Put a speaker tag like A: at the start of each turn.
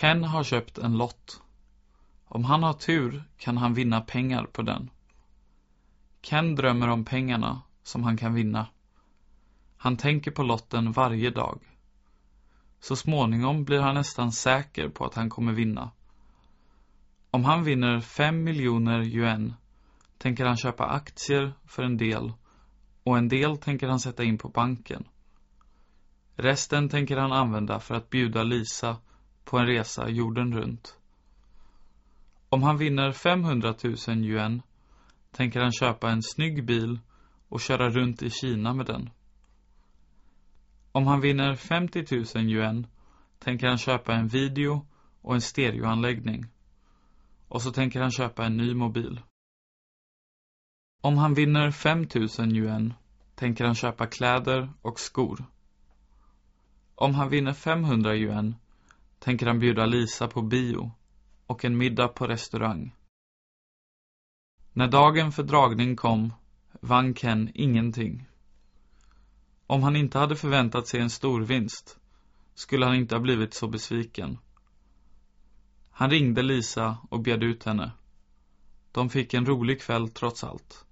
A: Ken har köpt en lott. Om han har tur kan han vinna pengar på den. Ken drömmer om pengarna som han kan vinna. Han tänker på lotten varje dag. Så småningom blir han nästan säker på att han kommer vinna. Om han vinner fem miljoner yuan tänker han köpa aktier för en del och en del tänker han sätta in på banken. Resten tänker han använda för att bjuda Lisa på en resa jorden runt. Om han vinner 500 000 yuan tänker han köpa en snygg bil och köra runt i Kina med den. Om han vinner 50 000 yuan tänker han köpa en video och en stereoanläggning. Och så tänker han köpa en ny mobil. Om han vinner 5 000 yuan tänker han köpa kläder och skor. Om han vinner 500 yuan tänker han bjuda Lisa på bio och en middag på restaurang. När dagen för dragning kom vann Ken ingenting. Om han inte hade förväntat sig en stor vinst skulle han inte ha blivit så besviken. Han ringde Lisa och bjöd ut henne. De fick en rolig kväll trots allt.